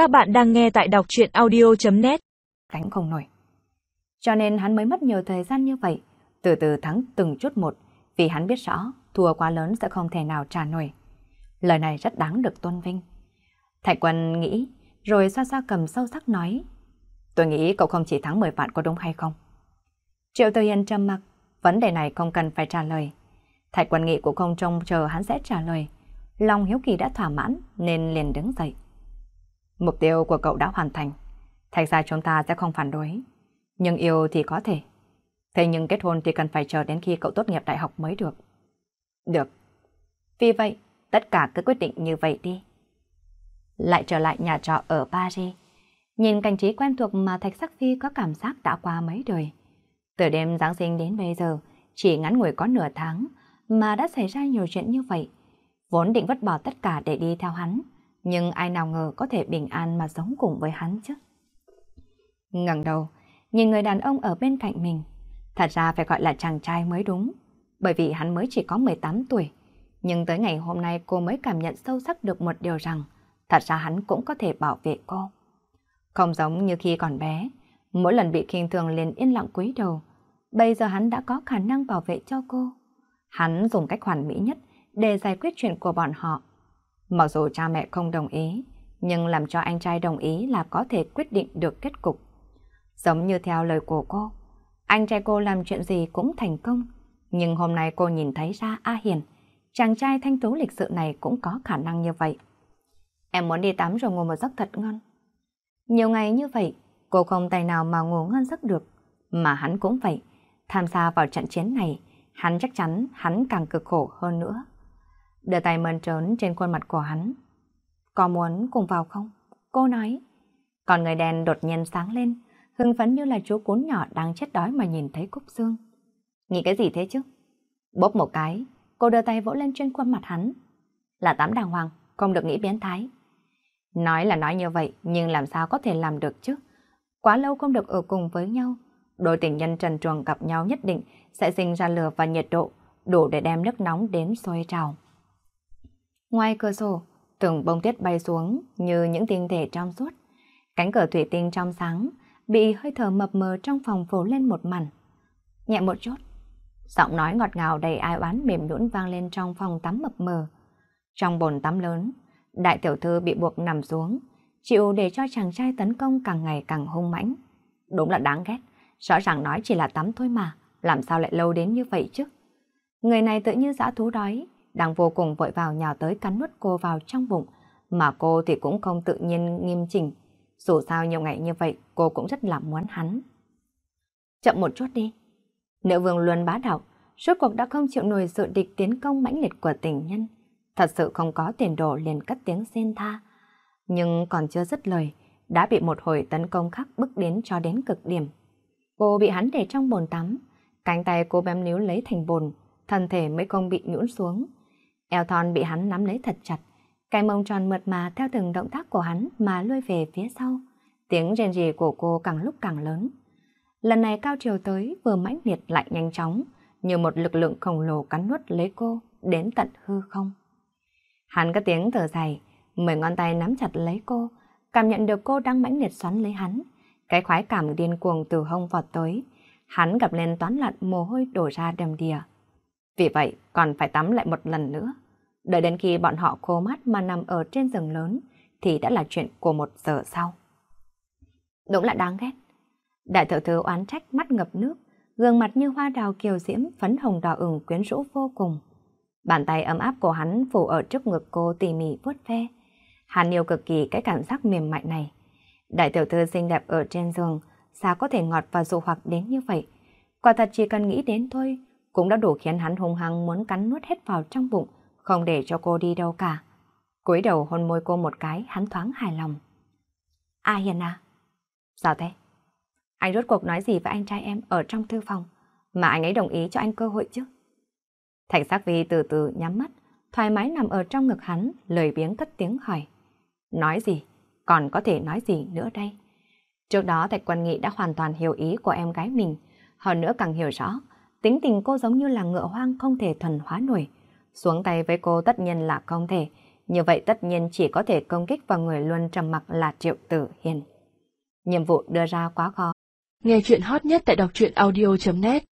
Các bạn đang nghe tại đọc chuyện audio.net Cánh không nổi. Cho nên hắn mới mất nhiều thời gian như vậy, từ từ thắng từng chút một, vì hắn biết rõ thua quá lớn sẽ không thể nào trả nổi. Lời này rất đáng được tôn vinh. Thạch quân nghĩ, rồi xoa xoa cầm sâu sắc nói. Tôi nghĩ cậu không chỉ thắng 10 vạn có đúng hay không? Triệu Tư Hiền trầm mặc, vấn đề này không cần phải trả lời. Thạch quân nghị cũng không trông chờ hắn sẽ trả lời. Lòng hiếu kỳ đã thỏa mãn nên liền đứng dậy. Mục tiêu của cậu đã hoàn thành. Thành ra chúng ta sẽ không phản đối. Nhưng yêu thì có thể. Thế nhưng kết hôn thì cần phải chờ đến khi cậu tốt nghiệp đại học mới được. Được. Vì vậy, tất cả cứ quyết định như vậy đi. Lại trở lại nhà trọ ở Paris. Nhìn cảnh trí quen thuộc mà Thạch Sắc Phi có cảm giác đã qua mấy đời. Từ đêm Giáng sinh đến bây giờ, chỉ ngắn ngủi có nửa tháng mà đã xảy ra nhiều chuyện như vậy. Vốn định vứt bỏ tất cả để đi theo hắn, nhưng ai nào ngờ có thể bình an mà sống cùng với hắn chứ. ngẩng đầu, nhìn người đàn ông ở bên cạnh mình. Thật ra phải gọi là chàng trai mới đúng, bởi vì hắn mới chỉ có 18 tuổi. Nhưng tới ngày hôm nay cô mới cảm nhận sâu sắc được một điều rằng, thật ra hắn cũng có thể bảo vệ cô. Không giống như khi còn bé, mỗi lần bị khinh thường liền yên lặng cúi đầu. Bây giờ hắn đã có khả năng bảo vệ cho cô. Hắn dùng cách hoàn mỹ nhất để giải quyết chuyện của bọn họ. Mặc dù cha mẹ không đồng ý, nhưng làm cho anh trai đồng ý là có thể quyết định được kết cục. Giống như theo lời của cô, anh trai cô làm chuyện gì cũng thành công, nhưng hôm nay cô nhìn thấy ra A Hiền, chàng trai thanh tú lịch sự này cũng có khả năng như vậy. Em muốn đi tắm rồi ngủ một giấc thật ngon. Nhiều ngày như vậy, cô không tài nào mà ngủ ngon giấc được, mà hắn cũng vậy. Tham gia vào trận chiến này, hắn chắc chắn hắn càng cực khổ hơn nữa đưa tay mơn trớn trên khuôn mặt của hắn. Có muốn cùng vào không? Cô nói. Còn người đèn đột nhiên sáng lên, hưng phấn như là chú cún nhỏ đang chết đói mà nhìn thấy Cúc Dương. Nghĩ cái gì thế chứ? Bóp một cái, cô đưa tay vỗ lên trên khuôn mặt hắn. Là tám đàng hoàng, không được nghĩ biến thái. Nói là nói như vậy, nhưng làm sao có thể làm được chứ? Quá lâu không được ở cùng với nhau. Đôi tình nhân trần truồng gặp nhau nhất định sẽ sinh ra lửa và nhiệt độ, đủ để đem nước nóng đến sôi trào. Ngoài cửa sổ, từng bông tuyết bay xuống như những tinh thể trong suốt. Cánh cửa thủy tinh trong sáng bị hơi thở mập mờ trong phòng phủ lên một mảnh Nhẹ một chút, giọng nói ngọt ngào đầy ai oán mềm nhũn vang lên trong phòng tắm mập mờ. Trong bồn tắm lớn, đại tiểu thư bị buộc nằm xuống, chịu để cho chàng trai tấn công càng ngày càng hung mãnh. Đúng là đáng ghét, rõ ràng nói chỉ là tắm thôi mà, làm sao lại lâu đến như vậy chứ? Người này tự như dã thú đói, đang vô cùng vội vào nhào tới cắn nuốt cô vào trong bụng, mà cô thì cũng không tự nhiên nghiêm chỉnh. Dù sao nhiều ngày như vậy, cô cũng rất là muốn hắn. Chậm một chút đi. Nữ vương luôn bá đạo, suốt cuộc đã không chịu nổi sự địch tiến công mãnh liệt của tình nhân. Thật sự không có tiền đồ liền cất tiếng xin tha. Nhưng còn chưa dứt lời, đã bị một hồi tấn công khác bức đến cho đến cực điểm. Cô bị hắn để trong bồn tắm, cánh tay cô bám níu lấy thành bồn, thân thể mới không bị nhũn xuống. Eo thon bị hắn nắm lấy thật chặt, cái mông tròn mượt mà theo từng động tác của hắn mà lui về phía sau. Tiếng rên rỉ của cô càng lúc càng lớn. Lần này cao chiều tới vừa mãnh liệt lại nhanh chóng, như một lực lượng khổng lồ cắn nuốt lấy cô đến tận hư không. Hắn có tiếng thở dài, mười ngón tay nắm chặt lấy cô, cảm nhận được cô đang mãnh liệt xoắn lấy hắn. Cái khoái cảm điên cuồng từ hông vọt tới, hắn gặp lên toán lặn mồ hôi đổ ra đầm đìa. Vì vậy, còn phải tắm lại một lần nữa. Đợi đến khi bọn họ khô mắt mà nằm ở trên giường lớn, thì đã là chuyện của một giờ sau. Đúng là đáng ghét. Đại thợ thư oán trách mắt ngập nước, gương mặt như hoa đào kiều diễm, phấn hồng đỏ ửng quyến rũ vô cùng. Bàn tay ấm áp của hắn phủ ở trước ngực cô tỉ mỉ vuốt ve. Hắn yêu cực kỳ cái cảm giác mềm mại này. Đại tiểu thư xinh đẹp ở trên giường, sao có thể ngọt và dụ hoặc đến như vậy? Quả thật chỉ cần nghĩ đến thôi, cũng đã đủ khiến hắn hung hăng muốn cắn nuốt hết vào trong bụng, không để cho cô đi đâu cả. cúi đầu hôn môi cô một cái, hắn thoáng hài lòng. A Hiền à? Sao thế? Anh rốt cuộc nói gì với anh trai em ở trong thư phòng, mà anh ấy đồng ý cho anh cơ hội chứ? Thạch sắc vi từ từ nhắm mắt, thoải mái nằm ở trong ngực hắn, lời biếng cất tiếng hỏi. Nói gì? Còn có thể nói gì nữa đây? Trước đó Thạch Quân Nghị đã hoàn toàn hiểu ý của em gái mình, hơn nữa càng hiểu rõ tính tình cô giống như là ngựa hoang không thể thuần hóa nổi. Xuống tay với cô tất nhiên là không thể, Như vậy tất nhiên chỉ có thể công kích vào người luôn trầm mặc là Triệu Tử Hiền. Nhiệm vụ đưa ra quá khó. Nghe chuyện hot nhất tại đọc truyện audio.net